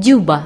Juba.